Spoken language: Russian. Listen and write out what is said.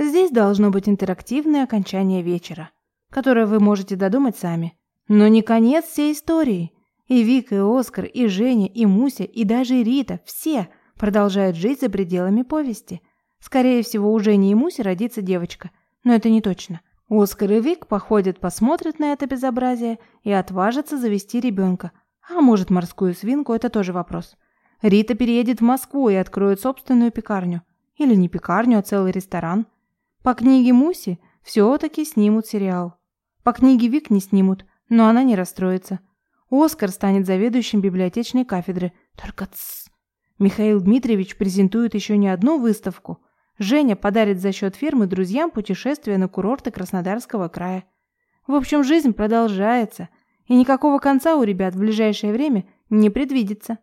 Здесь должно быть интерактивное окончание вечера, которое вы можете додумать сами. Но не конец всей истории. И Вика, и Оскар, и Женя, и Муся, и даже Рита – все продолжают жить за пределами повести. Скорее всего, у Жени и Муси родится девочка, но это не точно. Оскар и Вик походят, посмотрят на это безобразие и отважатся завести ребенка. А может, морскую свинку – это тоже вопрос. Рита переедет в Москву и откроет собственную пекарню. Или не пекарню, а целый ресторан. По книге Муси все-таки снимут сериал. По книге Вик не снимут, но она не расстроится. Оскар станет заведующим библиотечной кафедры. Только тссс. Михаил Дмитриевич презентует еще не одну выставку. Женя подарит за счет фирмы друзьям путешествие на курорты Краснодарского края. В общем, жизнь продолжается, и никакого конца у ребят в ближайшее время не предвидится.